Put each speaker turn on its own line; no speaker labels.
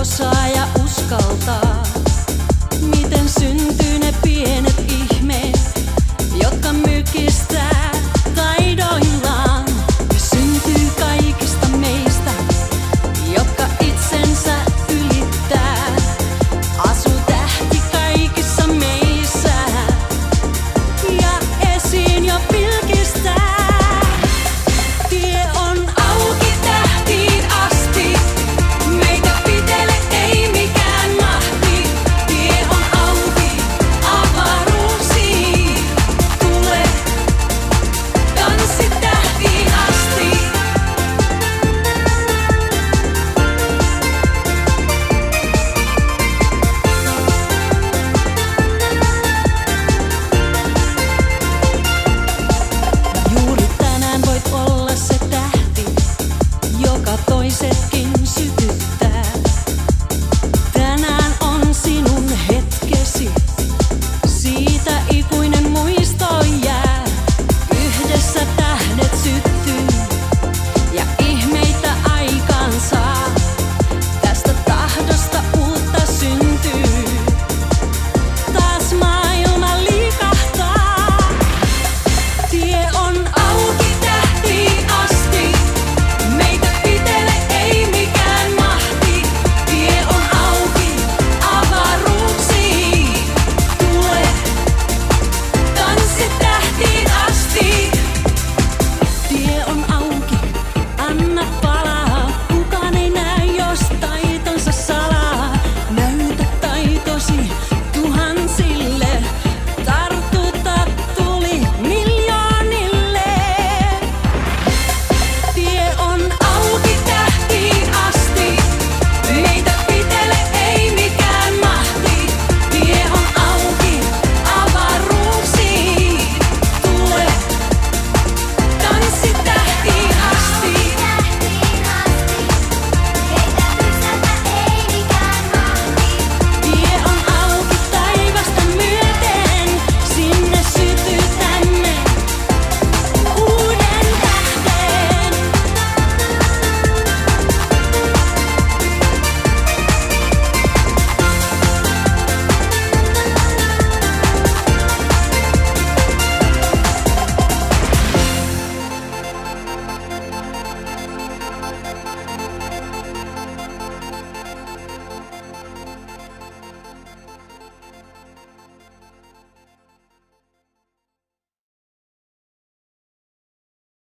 osaa ja uskaltaa. Miten syntyy ne pienet said